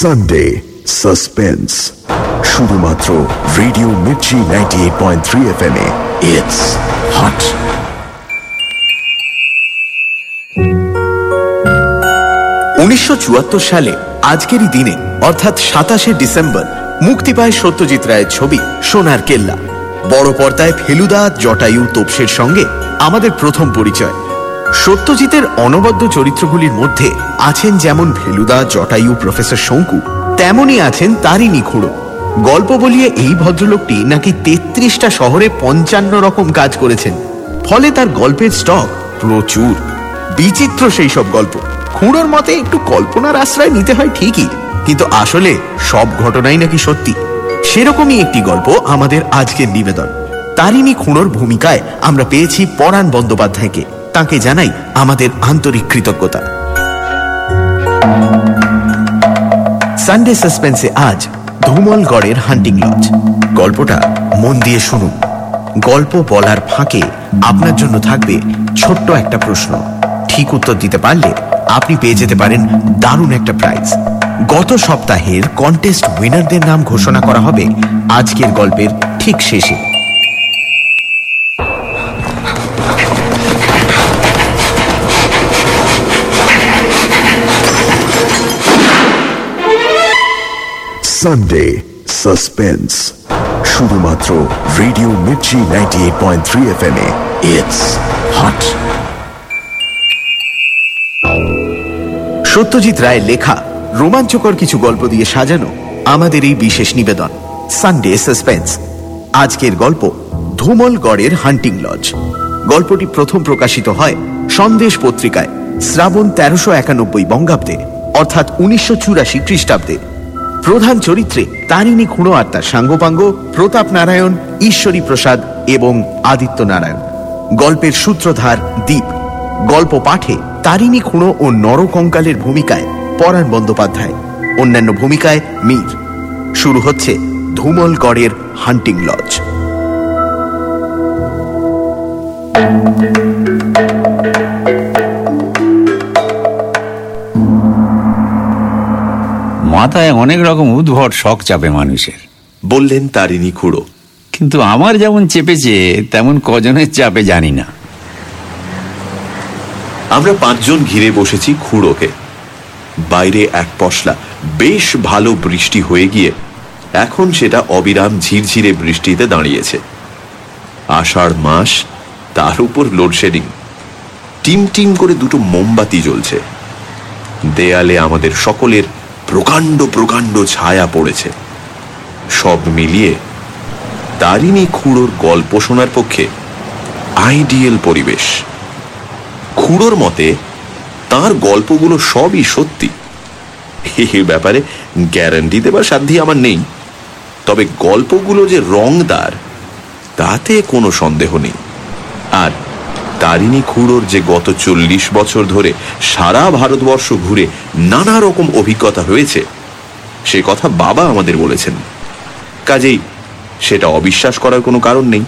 Sunday suspense শুধুমাত্র radio Mirchi ninety eight point three FM M it's hot উনিশশো সালে আজকেরই দিনে, অর্থাৎ সাতাশে ডিসেম্বর, মুক্তি পায় সত্যজিৎ রায়ের ছবি সোনার কেল্লা। বড় পর্দায় ফেলুদা, জটায়ু, তোপসের সঙ্গে আমাদের প্রথম পরিচয়। সত্যজিতের অনবদ্য চরিত্রগুলির মধ্যে আছেন যেমন ভেলুদা জটায়ু, প্রফেসর শঙ্কু, তেমনই আছেন তারিণী খুঁড়ো গল্প বলিয়ে এই ভদ্রলোকটি নাকি তেত্রিশটা শহরে পঞ্চান্ন রকম কাজ করেছেন। ফলে তার গল্পের স্টক প্রচুর। বিচিত্র সেই সব গল্প। খুঁড়োর মতে একটু কল্পনার আশ্রয় নিতে হয় ঠিকই, কিন্তু আসলে সব ঘটনাই নাকি সত্যি। সেরকমই একটি গল্প আমাদের আজকের নিবেদন। তারিণী খুঁড়োর ভূমিকায় আমরা পেয়েছি পরাণ বন্দ্যোপাধ্যায়কে। তাকে জানাই আমাদের আন্তরিক কৃতজ্ঞতা। সানডে সাসপেন্সে আজ ধুমলগড়ের হান্টিং লজ গল্পটা মন দিয়ে শুনুন। গল্প বলার ফাঁকে আপনার জন্য থাকবে ছোট্ট একটা প্রশ্ন। ঠিক উত্তর দিতে পারলে আপনি পেয়ে যেতে পারেন দারুণ একটা প্রাইজ গত সপ্তাহের কন্টেস্ট উইনারদের নাম ঘোষণা করা হবে আজকের গল্পের ঠিক শেষে। সানডে সাসপেন্স শুধুমাত্র radio Mirchi ninety eight point three F M it's hot Satyajit রায়ের লেখা, রোমাঞ্চকর কিছু গল্প দিয়ে সাজানো আমাদের এই বিশেষ নিবেদন সানডে সাসপেন্স আজকের গল্প ধুমলগড়ের হান্টিং লজ গল্পটি প্রথম প্রকাশিত হয় সন্দেশ পত্রিকায়, শ্রাবণ তেরোশো একানব্বই বঙ্গাব্দে, অর্থাৎ উনিশশো চুরাশি খ্রিস্টাব্দে। প্রধান চরিত্রে তারিণী খুঁড়ো আর তার সাঙ্গপাঙ্গ প্রতাপ নারায়ণ, ঈশ্বরী প্রসাদ এবং আদিত্য নারায়ণ। গল্পের সূত্রধার দ্বীপ গল্প পাঠে তারিণী খুঁড়ো ও নরকঙ্কালের ভূমিকায় পরাণ বন্দ্যোপাধ্যায়। অন্যান্য ভূমিকায় মীর। শুরু হচ্ছে ধুমলগড়ের হান্টিং লজ। মাথায় অনেক রকম উদ্ভট শখ চাপে মানুষের। বললেন তারিণী খুঁড়ো। কিন্তু আমার যেমন চেপেছে তেমন কজনের চাপে জানি না। আমরা পাঁচজন ঘিরে বসেছি খুঁড়োকে। বাইরে এক পশলা বেশ ভালো বৃষ্টি হয়ে গিয়ে এখন সেটা অবিরাম ঝিরঝিরে বৃষ্টিতে দাঁড়িয়েছে। আষাঢ় মাস তার উপর লোডশেডিং। টিম টিম করে দুটো মোমবাতি জ্বলছে। দেয়ালে আমাদের সকলের প্রকাণ্ড প্রকাণ্ড ছায়া পড়েছে। সব মিলিয়ে তারিণী খুঁড়োর গল্প শোনার পক্ষে আইডিয়াল পরিবেশ। খুঁড়োর মতে, তার গল্পগুলো সবই সত্যি। এ ব্যাপারে গ্যারান্টি দেবার সাধ্যি আমার নেই। তবে গল্পগুলো যে রংদার, তাতে কোনো সন্দেহ নেই। আর তারিণী খুঁড়োর যে গত চল্লিশ বছর ধরে সারা ভারতবর্ষ ঘুরে নানা রকম অভিজ্ঞতা হয়েছে সে কথা বাবা আমাদের বলেছেন। কাজেই সেটা অবিশ্বাস করার কোনো কারণ নেই।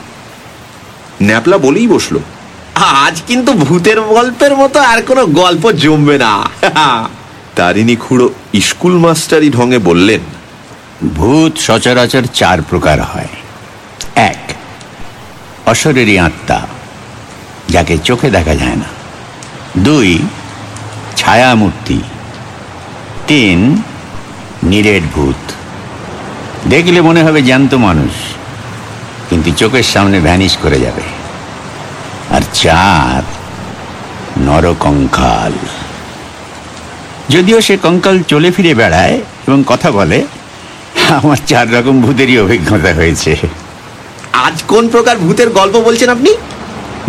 ন্যাপলা বলেই বসল। আজ কিন্তু ভূতের গল্পের মতো আর কোনো গল্প জমবে না। তারিণী খুঁড়ো স্কুল মাস্টারি ঢঙে বললেন ভূত সচরাচর চার প্রকার হয়। এক অশরেরই আত্মা। যাকে চোখে দেখা যায় না। দুই, ছায়ামূর্তি। তিন, নিরেট ভূত। দেখলে মনে হবে জ্যান্ত মানুষ, কিন্তু চোখের সামনে ভ্যানিশ করে যাবে। আর চার, নরকঙ্কাল। যদিও সে কঙ্কাল চলে ফিরে বেড়ায় এবং কথা বলে, আমার চার রকম ভূতেরই অভিজ্ঞতা হয়েছে। আজ কোন প্রকার ভূতের গল্প বলছেন আপনি?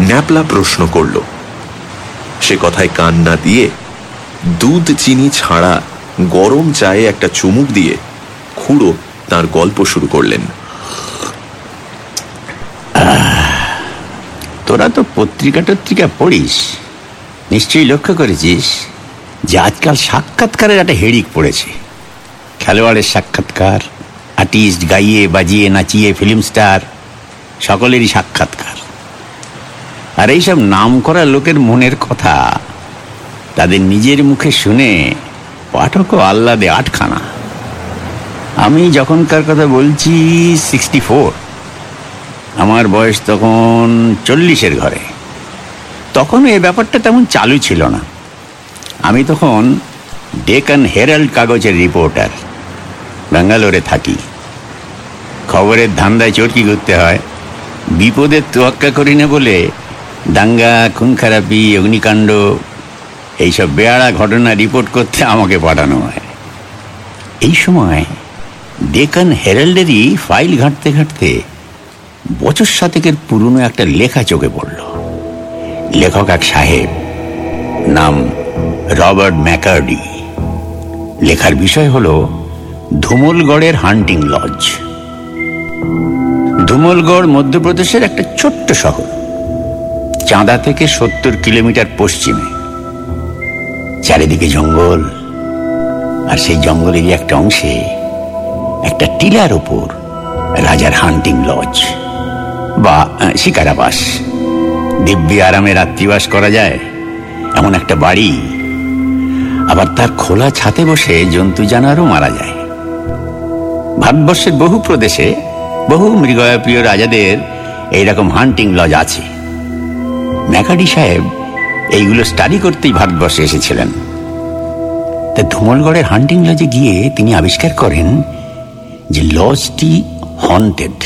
ন্যাপলা প্রশ্ন করল। সে কথায় কান না দিয়ে দুধ চিনি ছাড়া গরম চায়ে একটা চুমুক দিয়ে খুঁড়ো তার গল্প শুরু করলেন। তোরা তো পত্রিকা টত্রিকা পড়িস। নিশ্চয়ই লক্ষ্য করেছিস যে আজকাল সাক্ষাৎকারের একটা হেডিক পড়েছে। খেলোয়াড়ের সাক্ষাৎকার, আর্টিস্ট গাইয়ে, বাজিয়ে, নাচিয়ে ফিল্ম স্টার সকলেরই সাক্ষাৎকার। আর এইসব নাম করা লোকের মনের কথা তাদের নিজের মুখে শুনে পাঠকও আহ্লাদে আটখানা। আমি যখনকার কথা বলছি সিক্সটি ফোর আমার বয়স তখন চল্লিশের ঘরে। তখন এ ব্যাপারটা তেমন চালু ছিল না। আমি তখন ডেকান হেরাল্ড কাগজের রিপোর্টার, ব্যাঙ্গালোরে থাকি। খবরের ধান্দায় চরকি করতে হয়, বিপদের তোয়াক্কা করি না বলে দাঙ্গা খুন খারাপি অগ্নিকাণ্ড, এইসব বেয়ারা ঘটনা রিপোর্ট করতে আমাকে পাঠানো হয়। এই সময় ডেকান হেরাল্ডেরই ফাইল ঘাঁটতে ঘাঁটতে বছর সাতেকের পুরনো একটা লেখা চোখে পড়ল। লেখক এক সাহেব, নাম রবার্ট ম্যাকার্ডি। লেখার বিষয় হল ধুমলগড়ের হান্টিং লজ। ধুমলগড় মধ্যপ্রদেশের একটা ছোট্ট শহর। চাঁদা থেকে সত্তর কিলোমিটার পশ্চিমে। চারিদিকে জঙ্গল, আর সেই জঙ্গলেরই একটা অংশে একটা টিলার ওপর রাজার হান্টিং লজ বা শিকারাবাস। দিব্যি আরামে রাত্রিবাস করা যায়, এমন একটা বাড়ি। আবার তার খোলা ছাতে বসে জন্তু জানারও মারা যায়। ভারতবর্ষের বহু প্রদেশে বহু মৃগয়াপ্রিয় রাজাদের এইরকম হান্টিং লজ আছে। ম্যাকাডি সাহেব এইগুলো স্টাডি করতেই ভারতবর্ষে এসেছিলেন। তা ধুমলগড়ের হান্টিং লজে গিয়ে তিনি আবিষ্কার করেন যে লজটি হন্টেড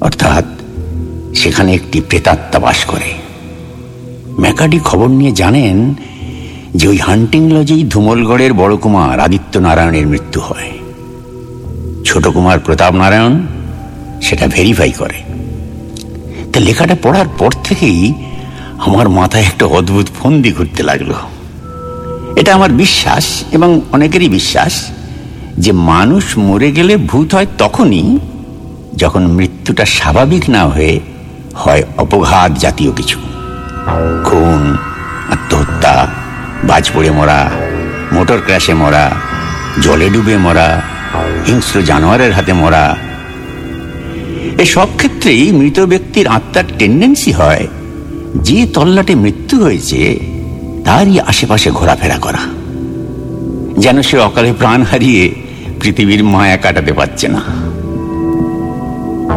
অর্থাৎ সেখানে একটি প্রেতাত্মা বাস করে। ম্যাকাডি খবর নিয়ে জানেন যে ওই হান্টিং লজেই ধুমলগড়ের বড় কুমার আদিত্য নারায়ণের মৃত্যু হয়। ছোট কুমার প্রতাপ নারায়ণ সেটা ভেরিফাই করে। তা লেখাটা পড়ার পর থেকেই আমার মাথায় একটা অদ্ভুত ফন্দি ঘুরতে লাগল। এটা আমার বিশ্বাস এবং অনেকেরই বিশ্বাস যে মানুষ মরে গেলে ভূত হয় তখনই যখন মৃত্যুটা স্বাভাবিক না হয়ে হয় অপঘাত জাতীয় কিছু। খুন, আত্মহত্যা, বাজ পড়ে মরা, মোটর ক্র্যাশে মরা, জলে ডুবে মরা, হিংস্র জানোয়ারের হাতে মরা এই সব ক্ষেত্রেই মৃত ব্যক্তির আত্মার টেন্ডেন্সি হয়। যে তল্লাটে মৃত্যু হয়েছে, তারই আশেপাশে ঘোরাফেরা করা। যেন সে অকালে প্রাণ হারিয়ে পৃথিবীর মায়া কাটাতে পারছে না।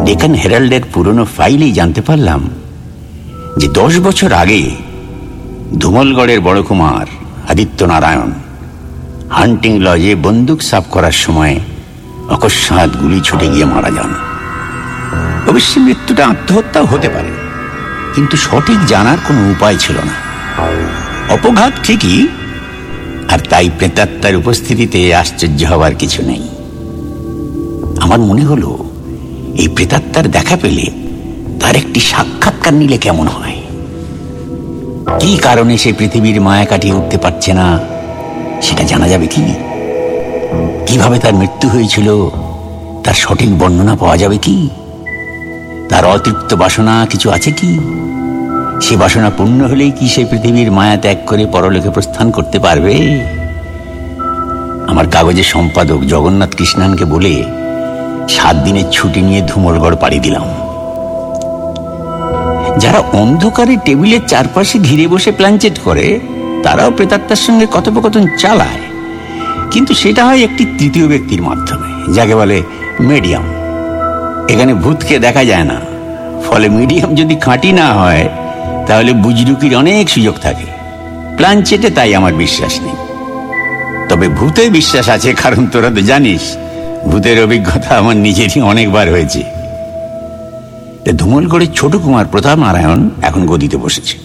ডেকান হেরাল্ডের পুরনো ফাইলেই জানতে পারলাম যে দশ বছর আগে ধুমলগড়ের বড় কুমার আদিত্য নারায়ণ হান্টিং লজে বন্দুক সাফ করার সময় অকস্মাৎ গুলি ছুটে গিয়ে মারা যান। অবশ্যই মৃত্যুটা আত্মহত্যাও হতে পারে। কিন্তু সঠিক জানার কোনো উপায় ছিল না। অপঘাত ঠিকই, আর তাই প্রেতাত্মার উপস্থিতিতে আশ্চর্য হওয়ার কিছু নেই। আমার মনে হলো, এই প্রেতাত্মার দেখা পেলে তার একটি সাক্ষাৎকার নিলে কেমন হয়? কি কারণে সে পৃথিবীর মায়া কাটিয়ে উঠতে পারছে না, সেটা জানা যাবে কি? কীভাবে তার মৃত্যু হয়েছিল, তার সঠিক বর্ণনা পাওয়া যাবে কি? তার অতৃপ্ত বাসনা কিছু আছে কি? সে বাসনা পূর্ণ হলেই কি সে পৃথিবীর মায়া ত্যাগ করে পরলোকে প্রস্থান করতে পারবে? আমার কাগজের সম্পাদক জগন্নাথ কৃষ্ণানকে বলে সাত দিনের ছুটি নিয়ে ধুমলগড় পাড়ি দিলাম। যারা অন্ধকারে টেবিলের চারপাশে ঘিরে বসে প্ল্যানচেট করে, তারাও প্রেতাত্মার সঙ্গে কথোপকথন চালায়। কিন্তু সেটা হয় একটি তৃতীয় ব্যক্তির মাধ্যমে, যাকে বলে মিডিয়াম। এখানে ভূতকে দেখা যায় না। ফলে মিডিয়াম যদি খাঁটি না হয়, তাহলে বুজরুকির অনেক সুযোগ থাকে। প্ল্যানচেটে তাই আমার বিশ্বাস নেই। তবে ভূতে বিশ্বাস আছে, কারণ তোরা তো জানিস, ভূতের অভিজ্ঞতা আমার নিজেরই অনেকবার হয়েছে। ধুমলগড়ের ছোট কুমার প্রতাপ নারায়ণ এখন গদিতে বসেছে।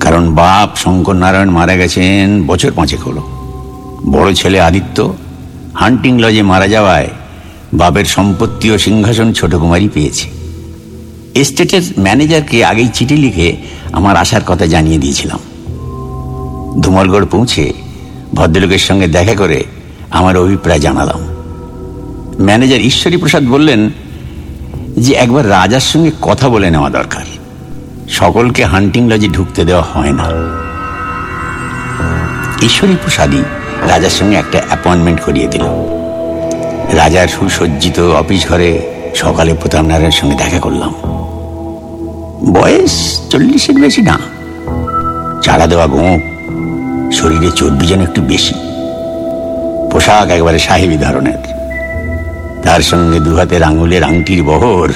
কারণ বাপ শঙ্কর নারায়ণ মারা গেছেন বছর পাঁচেক হলো। বড় ছেলে আদিত্য হান্টিং লজে মারা যাওয়ায় বাপের সম্পত্তি ও সিংহাসন ছোট কুমারই পেয়েছে। এস্টেটের ম্যানেজারকে আগেই চিঠি লিখে আমার আসার কথা জানিয়ে দিয়েছিলাম। ধুমলগড় পৌঁছে ভদ্রলোকের সঙ্গে দেখা করে আমার অভিপ্রায় জানালাম। ম্যানেজার ঈশ্বরী প্রসাদ বললেন যে একবার রাজার সঙ্গে কথা বলে নেওয়া দরকার। সকলকে হান্টিং লজে ঢুকতে দেওয়া হয় না। ঈশ্বরী প্রসাদই রাজার সঙ্গে একটা অ্যাপয়েন্টমেন্ট করিয়ে দিল। রাজার সুসজ্জিত অফিস ঘরে সকালে প্রতাপ নারায়ণের সঙ্গে দেখা করলাম। বয়স চল্লিশের বেশি না। চারা দেওয়া গোপ শরীরে চর্বি যেন একটু বেশি। পোশাক একবারে সাহেবী ধরনের। তার সঙ্গে দু হাতের আঙুলের আংটির বহর,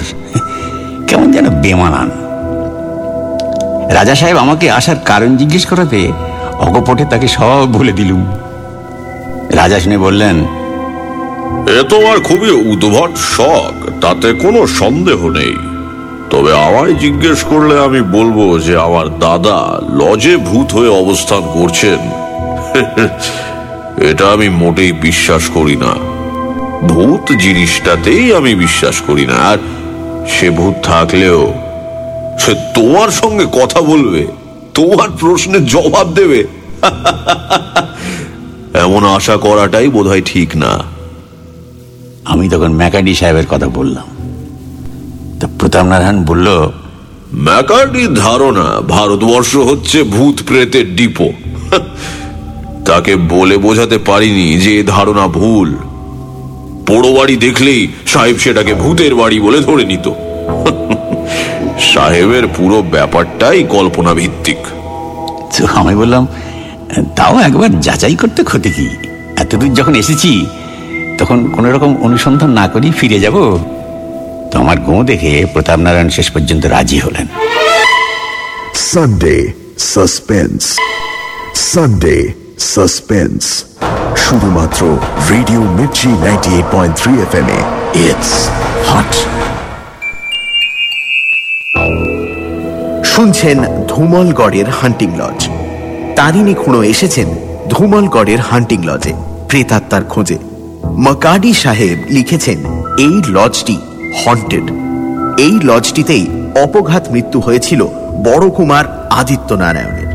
কেমন যেন বেমানান। রাজা সাহেব আমাকে আসার কারণ জিজ্ঞেস করাতে অকপটে তাকে সব বলে দিলুম। রাজা শুনে বললেন এ তোমার খুবই উদ্ভট শখ, তাতে কোনো সন্দেহ নেই। তবে আমায় জিজ্ঞেস করলে আমি বলব যে আমার দাদা লজে ভূত হয়ে অবস্থান করছেন। এটা আমি মোটেই বিশ্বাস করি না। ভূত জিনিসটাতেই আমি বিশ্বাস করি না, আর সে ভূত থাকলেও সে তোমার সঙ্গে কথা বলবে, তোমার প্রশ্নের জবাব দেবে। এমন আশা করাটাই বোধহয় ঠিক না। আমি তখন ম্যাকাডি সাহেবের কথা বললাম। তো প্রতাপ নারায়ণ বলল ম্যাকার্ডির ধারণা ভারতবর্ষ হচ্ছে ভূত প্রেতের ডিপো। তাকে বলে বোঝাতে পারিনি যে ধারণা ভুল। পোড়ো বাড়ি দেখলেই সাহেব সেটাকে ভূতের বাড়ি বলে ধরে নিত। সাহেবের পুরো ব্যাপারটাই কল্পনা ভিত্তিক আমি বললাম তাও একবার যাচাই করতে ক্ষতি কি? এতদূর যখন এসেছি তখন কোনো রকম অনুসন্ধান না করেই ফিরে যাব। তো আমার গো দেখে প্রতাপ নারায়ণ শেষ পর্যন্ত রাজি হলেন। সানডে সাসপেন্স সানডে সাসপেন্স শুধুমাত্র radio Mirchi ninety eight point three F M A. It's hot শুনছেন ধুমলগড়ের হান্টিং লজ তারিণী খুঁড়ো এসেছেন ধুমলগড়ের হান্টিং লজে প্রেতাত্মার খোঁজে। মকাডি সাহেব লিখেছেন, এই লজটি হন্টেড এই লজটিতেই অপঘাত মৃত্যু হয়েছিল বড় কুমার আদিত্য নারায়ণের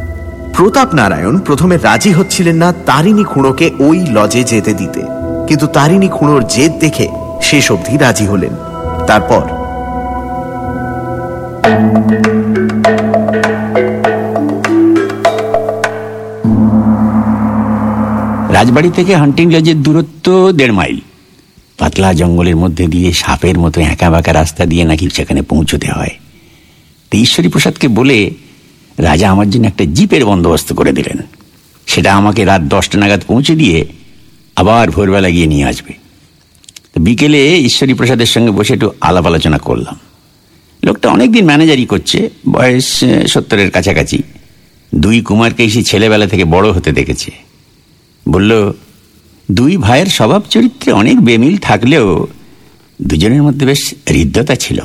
প্রতাপ নারায়ণ প্রথমে রাজি হচ্ছিলেন না তারিণী খুঁড়োকে ওই লজে যেতে দিতে। কিন্তু তারিণী খুঁড়োর জেদ দেখে শেষ অবধি রাজি হলেন। তারপর রাজবাড়ি থেকে হান্টিং লজের দূরত্ব দেড় মাইল। পাতলা জঙ্গলের মধ্যে দিয়ে সাপের মতো একা বাঁকা রাস্তা দিয়ে নাকি সেখানে পৌঁছতে হয়। তো ঈশ্বরী প্রসাদকে বলে, রাজা আমার জন্য একটা জিপের বন্দোবস্ত করে দিলেন। সেটা আমাকে রাত দশটা নাগাদ পৌঁছে দিয়ে আবার ভোরবেলা গিয়ে নিয়ে আসবে। বিকেলে ঈশ্বরী প্রসাদের সঙ্গে বসে একটু আলাপ আলোচনা করলাম। লোকটা অনেকদিন ম্যানেজারই করছে, বয়স, সত্তরের কাছাকাছি। দুই কুমারকে এসে ছেলেবেলা থেকে বড় হতে দেখেছে। বলল, দুই ভাইয়ের স্বভাব চরিত্রে অনেক বেমিল থাকলেও দুজনের মধ্যে বেশ হৃদ্যতা ছিল।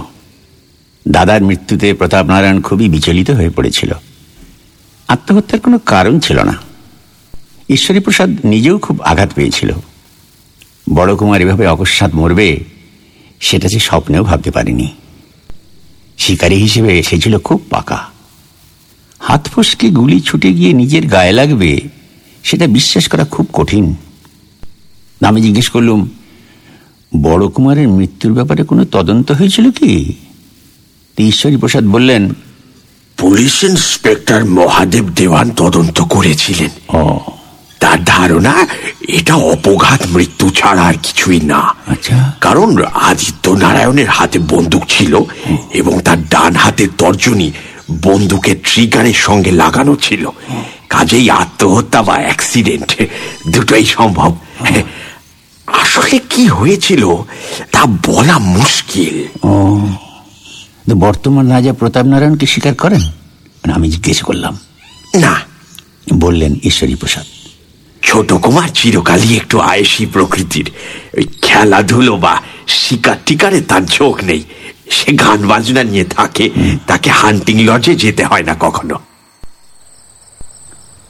দাদার মৃত্যুতে প্রতাপ নারায়ণ খুবই বিচলিত হয়ে পড়েছিল। আত্মহত্যার কোনো কারণ ছিল না। ঈশ্বরী প্রসাদ নিজেও খুব আঘাত পেয়েছিল। বড় কুমার এভাবে অকস্মাৎ মরবে, সেটা সে স্বপ্নেও ভাবতে পারেনি। শিকারী হিসেবে সে ছিল খুব পাকা। হাত ফসকে গুলি ছুটে গিয়ে নিজের গায়ে লাগবে সেটা বিশ্বাস করা খুব কঠিন। আমি জিজ্ঞেস করলুম বড় কুমারের মৃত্যুর ব্যাপারে কোনো তদন্ত হয়েছিল কি? ঈশ্বরী প্রসাদ বললেন পুলিশ ইন্সপেক্টর মহাদেব দেওয়ান তদন্ত করেছিলেন। তার ধারণা এটা অপঘাত মৃত্যু ছাড়া আর কিছুই না। আচ্ছা। কারণ আদিত্য নারায়ণের হাতে বন্দুক ছিল এবং তার ডান হাতের তর্জনী বন্দুকের ট্রিগারের সঙ্গে লাগানো ছিল। কাজেই আত্মহত্যা বা অ্যাক্সিডেন্ট দুটোই সম্ভব। আসলে কি হয়েছিল তা বলা মুশকিল। বর্তমান রাজা প্রতাপ নারায়ণকে স্বীকার করেন? মানে আমি জিজ্ঞেস করলাম। না। বললেন ঈশ্বরী প্রসাদ। ছোট কুমার চিরকালই একটু আয়েসি প্রকৃতির। ওই খেলাধুলো বা শিকার টিকারে তার ঝোঁক নেই। সে গান বাজনা নিয়ে থাকে, তাকে হান্টিং লজে যেতে হয় না কখনো।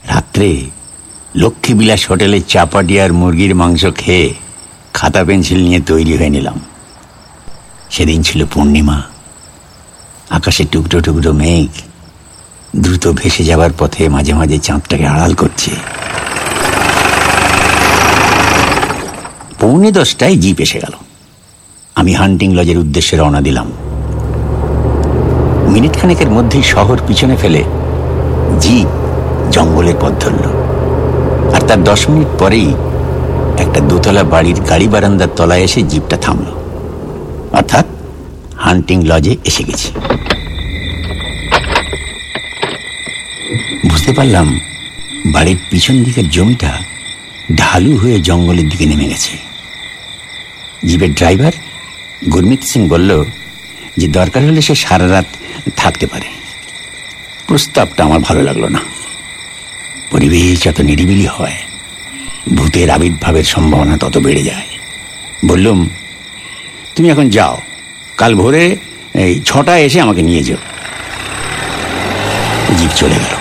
রাত্রে লক্ষ্মীবিলাস হোটেলে চাপাটি আর মুরগির মাংস খেয়ে খাতা পেন্সিল নিয়ে তৈরি হয়ে নিলাম। সেদিন ছিল পূর্ণিমা। আকাশে টুকরো টুকরো মেঘ দ্রুত ভেসে যাবার পথে মাঝে মাঝে চাঁদটাকে আড়াল করছে। পৌনে দশটায় জিপ এসে গেল। আমি হান্টিং লজের উদ্দেশ্যে রওনা দিলাম। মিনিট খানেকের মধ্যেই শহর পিছনে ফেলে জিপ জঙ্গলের পথ ধরল। আর তার দশ মিনিট পরেই একটা দোতলা বাড়ির গাড়ি বারান্দার তলায় এসে জিপটা থামল। অর্থাৎ হান্টিং লজে এসে গেছি। বুঝতে পারলাম বাড়ির পিছন দিকের জমিটা ঢালু হয়ে জঙ্গলের দিকে নেমে গেছে। জিপের ড্রাইভার গুরমিত সিং বলল যে দরকার হলে সে সারা রাত থাকতে পারে। প্রস্তাবটা আমার ভালো লাগল না। পরিবেশ যত নিরিবিলি হয়, ভূতের আবির্ভাবের সম্ভাবনা তত বেড়ে যায়। বললুম, তুমি এখন যাও, কাল ভোরে এই ছটায় এসে আমাকে নিয়ে যাও। জীব চলে গেল।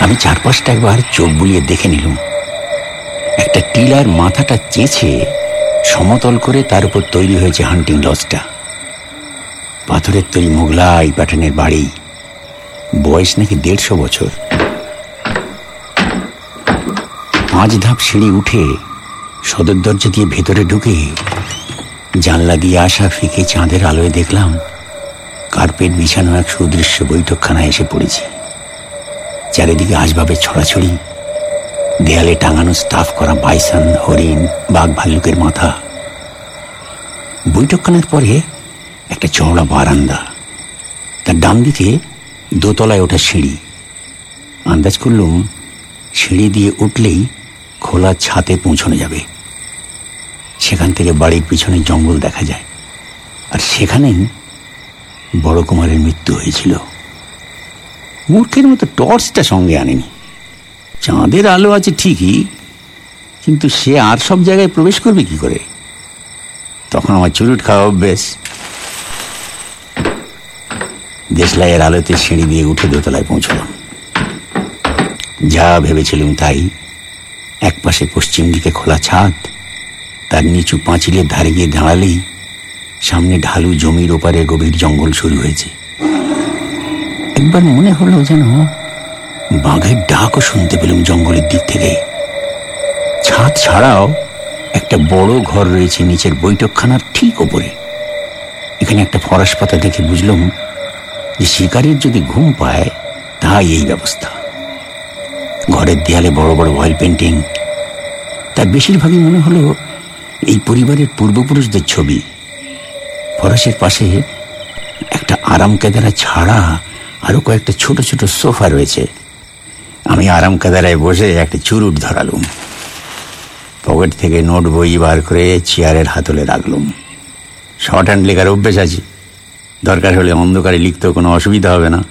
আমি চারপাশটা একবার চোখ বুলিয়ে দেখে নিলুম। একটা টিলার মাথাটা চেঁচে সমতল করে তার উপর তৈরি হয়েছে হান্টিং লজটা পাথরের তৈরি মোগলাই প্যাটার্নের বাড়ি। বয়স নাকি দেড়শো বছর। পাঁচ ধাপ সিঁড়ি উঠে সদর দরজা দিয়ে ভেতরে ঢুকে জানলা দিয়ে আসা ফিকে চাঁদের আলোয় দেখলাম কার্পেট বিছানো এক সুদৃশ্য বৈঠকখানায় এসে পড়েছি। চারিদিকে আসবাবের ছড়াছড়ি। দেয়ালে টাঙানো স্টাফ করা বাইসান, হরিণ, বাঘ ভাল্লুকের মাথা। বৈঠকখানার পরে একটা চওড়া বারান্দা। তার ডান দিকে দোতলায় ওঠা সিঁড়ি। আন্দাজ করলুম সিঁড়ি দিয়ে উঠলেই খোলা ছাতে পৌঁছানো যাবে। সেখান থেকে বাড়ির পিছনে জঙ্গল দেখা যায়। আর সেখানেই বড় কুমারের মৃত্যু হয়েছিল। মূর্খের মতো টর্চটা সঙ্গে আনেনি। চাঁদের আলো আছে ঠিকই, কিন্তু সে আর সব জায়গায় প্রবেশ করবে কি করে? তখন আমার চুরুট খাওয়া অভ্যেস। দেশলাইয়ের আলোতে সিঁড়ি দিয়ে উঠে দোতলায় পৌঁছলাম। যা ভেবেছিলাম তাই একপাশে পশ্চিম দিকে খোলা ছাদ, তার নিচু পাঁচিলের ধারে গিয়ে দাঁড়ালেই সামনে ঢালু জমির ওপারে গভীর জঙ্গল শুরু হয়েছে। একবার মনে হলো যেন বাঘের ডাকও শুনতে পেলাম জঙ্গলের দিক থেকে। ছাদ ছাড়াও একটা বড় ঘর রয়েছে নিচের বৈঠকখানার ঠিক ওপরে। এখানে একটা ফরাস পাতা দেখে বুঝলাম যে শিকারের যদি ঘুম পায়, তাই এই ব্যবস্থা। ঘরের দেয়ালে বড় বড় অয়েল পেন্টিং তার বেশিরভাগই মনে হলো এই পরিবারের পূর্বপুরুষদের ছবি। ফরাসের পাশে একটা আরাম কেদারা ছাড়া আরও কয়েকটা ছোট ছোট সোফা রয়েছে। আমি আরাম কেদারায় বসে একটা চুরুট ধরালুম। পকেট থেকে নোট বই বার করে চেয়ারের হাতলে রাখলুম। শর্ট হ্যান্ড লেখার অভ্যেস আছে। দরকার হলে অন্ধকারে লিখতেও কোনো অসুবিধা হবে না।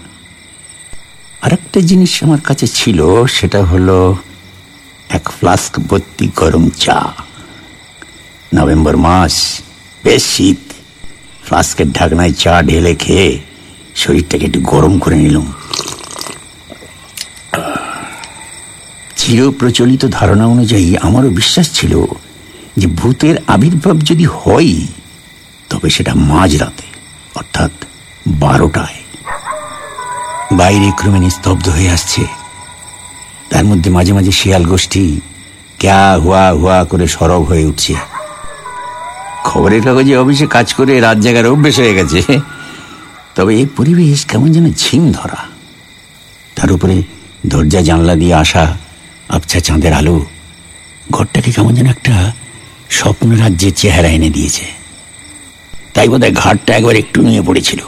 আরেকটা জিনিস আমার কাছে ছিল, সেটা হলো এক ফ্লাস্ক ভর্তি গরম চা। নভেম্বর মাস, বেশ শীত। ফ্লাস্কের ঢাকনায় চা ঢেলে খেয়ে শরীরটাকে একটু গরম করে নিলাম। চিরপ্রচলিত ধারণা অনুযায়ী আমারও বিশ্বাস ছিল যে ভূতের আবির্ভাব যদি হয় তবে সেটা মাঝরাতে, অর্থাৎ বারোটায়। বাইরে ক্রমে নিস্তব্ধ হয়ে আসছে। তার মধ্যে মাঝে মাঝে শিয়াল গোষ্ঠী ক্যা হুয়া হুয়া করে সরব হয়ে উঠছে। খবরের কাগজে অফিসে কাজ করে রাত জায়গার অভ্যেস হয়ে গেছে। তবে এই পরিবেশ কেমন যেন ঝিম ধরা তার উপরে দরজা জানলা দিয়ে আসা আবছা চাঁদের আলো ঘরটাকে কেমন যেন একটা স্বপ্ন রাজ্যের চেহারা এনে দিয়েছে। তাই বোধহয় ঘাটটা একবার একটু নিয়ে পড়েছিল।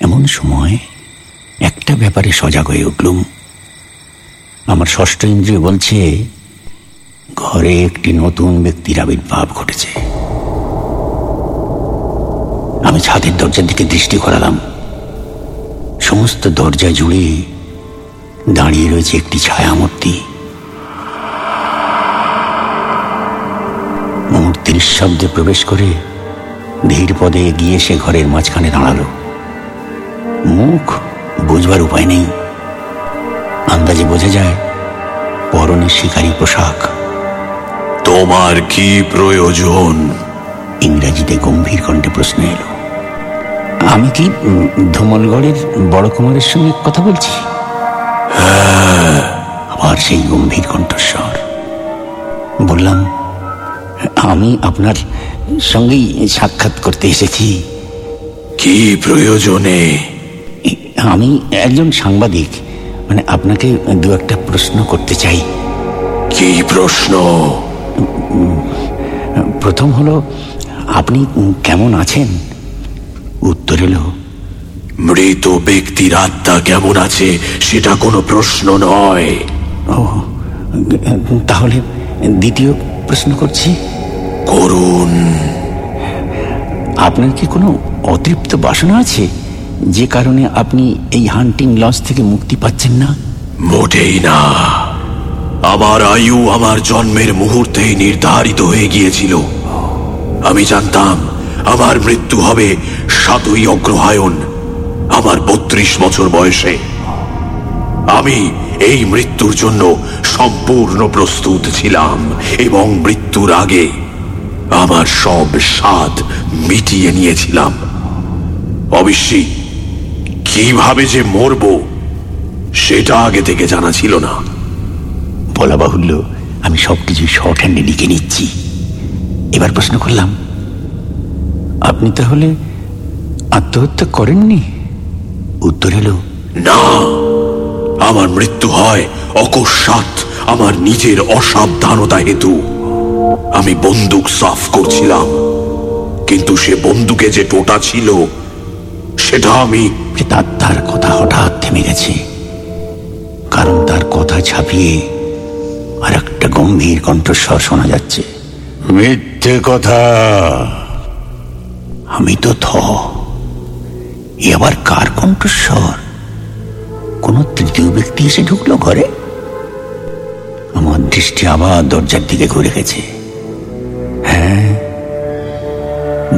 এমন সময় একটা ব্যাপারে সজাগ হয়ে উঠলুম। আমার ষষ্ঠ ইন্দ্রিয় বলছে, ঘরে একটি নতুন ব্যক্তির আবির্ভাব ঘটেছে। আমি ছাদের দরজার দিকে দৃষ্টি করালাম সমস্ত দরজা জুড়ে দাঁড়িয়ে রয়েছে একটি ছায়ামূর্তি। মূর্তির শব্দে প্রবেশ করে ধীর পদে গিয়ে সে ঘরের মাঝখানে দাঁড়াল। মুখ বুঝবার উপায় নেই। আন্দাজে বোঝা যায় পরনে শিকারী পোশাক। তোমার কি প্রয়োজন? ইংরাজিতে গম্ভীর কণ্ঠে প্রশ্ন এলো। আমি কি ধুমলগড়ের বড় কুমারের সঙ্গে কথা বলছি? আবার সেই গম্ভীর কণ্ঠস্বর। বললাম আমি আপনার সঙ্গেই সাক্ষাৎ করতে এসেছি। কি প্রয়োজনে? আমি একজন সাংবাদিক মানে আপনাকে দু একটা প্রশ্ন করতে চাই। কি প্রশ্ন? প্রথম হলো আপনি কেমন আছেন? উত্তর এলো মৃত ব্যক্তির আত্মা কেমন আছে সেটা কোনো প্রশ্ন নয়। ও তাহলে দ্বিতীয় প্রশ্ন করছি। করুন। আপনার কি কোনো অতৃপ্ত বাসনা আছে? যে কারণে আপনি এই হান্টিং লস থেকে মুক্তি পাচ্ছেন না? মোটেই না। আমার আয়ু আমার জন্মের মুহূর্তেই নির্ধারিত হয়ে গিয়েছিল। আমি জানতাম আমার মৃত্যু হবে সাতই অগ্রহায়ণ। আমার বত্রিশ বছর বয়সে আমি এই মৃত্যুর জন্য সম্পূর্ণ প্রস্তুত ছিলাম এবং মৃত্যুর আগে আমার সব স্বাদ মিটিয়ে নিয়েছিলাম। অবশ্যই কীভাবে যে মরব সেটা আগে থেকে জানা ছিল না। বলা বাহুল্য, আমি সবকিছু শর্ট হ্যান্ডে লিখে নিচ্ছি। এবার প্রশ্ন করলাম, আপনি তাহলে আত্মহত্যা করেননি? উত্তর এলো না আমার মৃত্যু হয় অকস্মাৎ আমার নিজের অসাবধানতা হেতু। আমি বন্দুক সাফ করছিলাম কিন্তু সে বন্দুকে যে টোটা ছিল সেটা আমি তার তার কথা হঠাৎ থেমে গেছে। কারণ তার কথা ছাপিয়ে আর একটা গম্ভীর কণ্ঠস্বর শোনা যাচ্ছে। মিথ্যে কথা। আমি তো থ। এ আবার কার কণ্ঠস্বর? কোন তৃতীয় ব্যক্তি এসে ঢুকলো ঘরে? আমার দৃষ্টি আবার দরজার দিকে ঘুরে গেছে। হ্যাঁ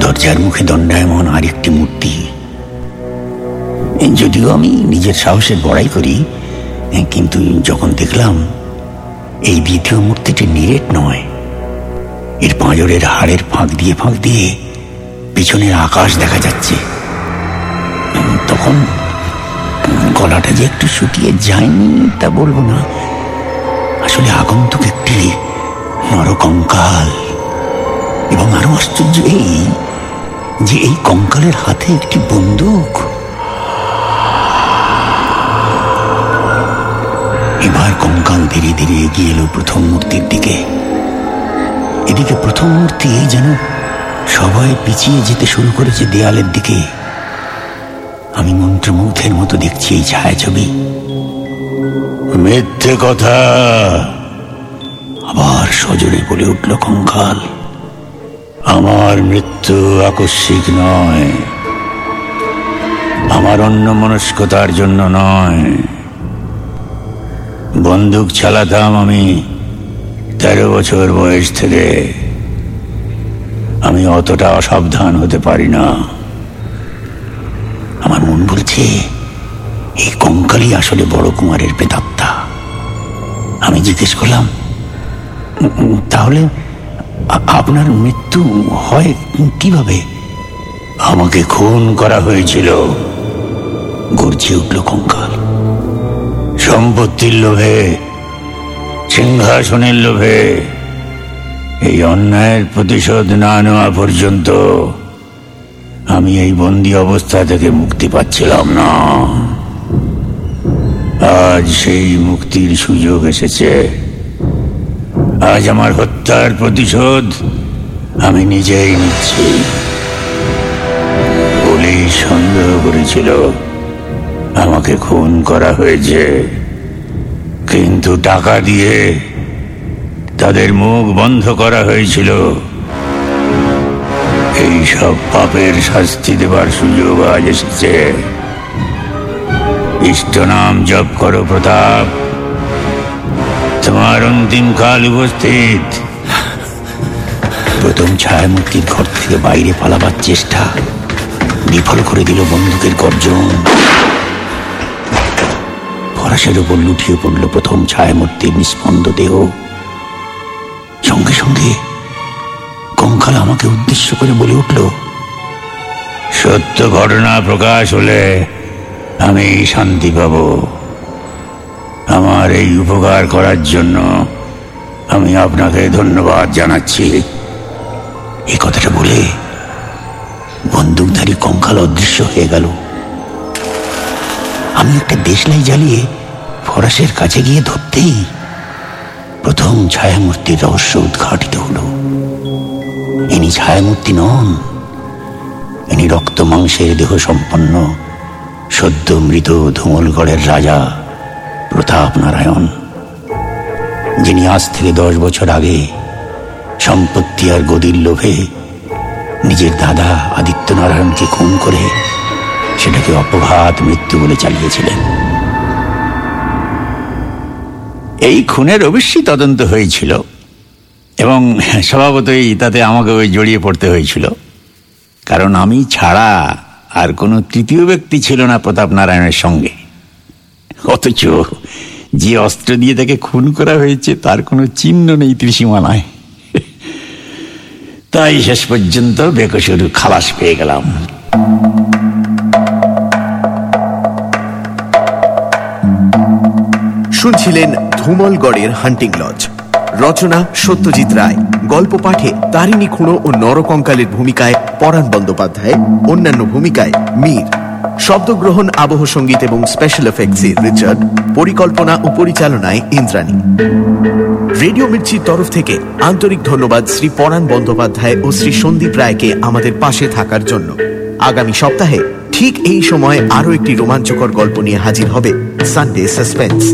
দরজার মুখে দণ্ডায়মন আরেকটি মূর্তি। যদিও আমি নিজের সাহসের বড়াই করি, কিন্তু যখন দেখলাম, এই দ্বিতীয় মূর্তিটি নিরেট নয়। এর পাঁজরের হাড়ের ফাঁক দিয়ে ফাঁক দিয়ে পিছনের আকাশ দেখা যাচ্ছে। তখন গলাটা যে একটু শুকিয়ে যায়নি, তা বলব না। আসলে আগন্তুক একটি নরকঙ্কাল। এবং আরও আশ্চর্য এই যে এই কঙ্কালের হাতে একটি বন্দুক। এবার কঙ্কাল ধীরে ধীরে এগিয়ে এলো প্রথম মূর্তির দিকে। এদিকে প্রথম মূর্তি যেন সবাই পিছিয়ে যেতে শুরু করেছে দেয়ালের দিকে। আমি মন্ত্রমুগ্ধের মতো দেখছি এই ছায়াছবি। মিথ্যে কথা। আবার সজোরে বলে উঠল কঙ্কাল। আমার মৃত্যু আকস্মিক নয়। আমার অন্য মনস্কতার জন্য নয়। বন্দুক চালাতাম আমি তেরো বছর বয়স থেকে। আমি অতটা অসাবধান হতে পারি না। আমার মন বলছে, এই কঙ্কালই আসলে বড় কুমারের প্রেতাত্মা আমি জিজ্ঞেস করলাম, তাহলে আপনার মৃত্যু হয় কীভাবে? আমাকে খুন করা হয়েছিল। গর্জে উঠল কঙ্কাল। সম্পত্তির লোভে, সিংহাসনের লোভে, এই অন্যায়ের প্রতিশোধ না নেওয়া পর্যন্ত আমি এই বন্দি অবস্থা থেকে মুক্তি পাচ্ছিলাম না। আজ সেই মুক্তির সুযোগ এসেছে। আজ আমার হত্যার প্রতিশোধ আমি নিজেই নিচ্ছি। পুলিশ সন্দেহ করেছিল, আমাকে খুন করা হয়েছে। কিন্তু টাকা দিয়ে তাদের মুখ বন্ধ করা হয়েছিল। এই সব পাপের শাস্তি দেবার সুযোগ আজ এসেছে। ইষ্ট নাম জপ করো, প্রতাপ। তোমার অন্তিম কাল উপস্থিত। প্রথম ছায়ামূর্তির ঘর থেকে বাইরে পালাবার চেষ্টা বিফল করে দিল বন্দুকের গর্জন। ফরাসের উপর লুটিয়ে পড়ল প্রথম ছায়ামূর্তির নিস্পন্দ দেহ। সঙ্গে সঙ্গে কঙ্কাল আমাকে উদ্দেশ্য করে বলে উঠল সত্য ঘটনা প্রকাশ হলে আমি শান্তি পাব। আমার এই উপকার করার জন্য আমি আপনাকে ধন্যবাদ জানাচ্ছি। এই কথাটা বলে বন্দুকধারী কঙ্কাল অদৃশ্য হয়ে গেল। আমি একটা দেশলাই জ্বালিয়ে ফরাসের কাছে গিয়ে ধরতেই প্রথম ছায়ামূর্তির রহস্য উদ্ঘাটিত হলো। ইনি ছায়ামূর্তি নন। ইনি রক্ত মাংসের দেহ সম্পন্ন, সদ্য মৃত ধুমলগড়ের রাজা প্রতাপ নারায়ণ, যিনি আজ থেকে দশ বছর আগে সম্পত্তি আর গদির লোভে নিজের দাদা আদিত্যনারায়ণকে খুন করে সেটাকে অপঘাত মৃত্যু বলে চালিয়েছিলেন। এই খুনের অবশ্যই তদন্ত হয়েছিল। এবং স্বভাবতই তাতে আমাকে ওই জড়িয়ে পড়তে হয়েছিল। কারণ আমি ছাড়া আর কোনো তৃতীয় ব্যক্তি ছিল না প্রতাপ নারায়ণের সঙ্গে। অথচ যে অস্ত্র দিয়ে তাকে খুন করা হয়েছে, তার কোনো চিহ্ন নেই ত্রিসীমানায় তাই শেষ পর্যন্ত বেকসুর খালাস পেয়ে গেলাম। শুনছিলেন ধুমলগড়ের হান্টিং লজ। রচনা সত্যজিৎ রায়। গল্প পাঠে তারিণী খুঁড়ো ও নরকঙ্কালের ভূমিকায় পরাণ বন্দ্যোপাধ্যায়, অন্যান্য ভূমিকায় মীর। শব্দগ্রহণ, আবহ সংগীত এবং স্পেশাল এফেক্টসে রিচার্ড, পরিকল্পনা ও পরিচালনায় ইন্দ্রাণী। রেডিও মির্চির তরফ থেকে আন্তরিক ধন্যবাদ শ্রী পরাণ বন্দ্যোপাধ্যায় ও শ্রী সন্দীপ রায়কে আমাদের পাশে থাকার জন্য। আগামী সপ্তাহে ঠিক এই সময় আরও একটি রোমাঞ্চকর গল্প নিয়ে হাজির হবে সানডে সাসপেন্স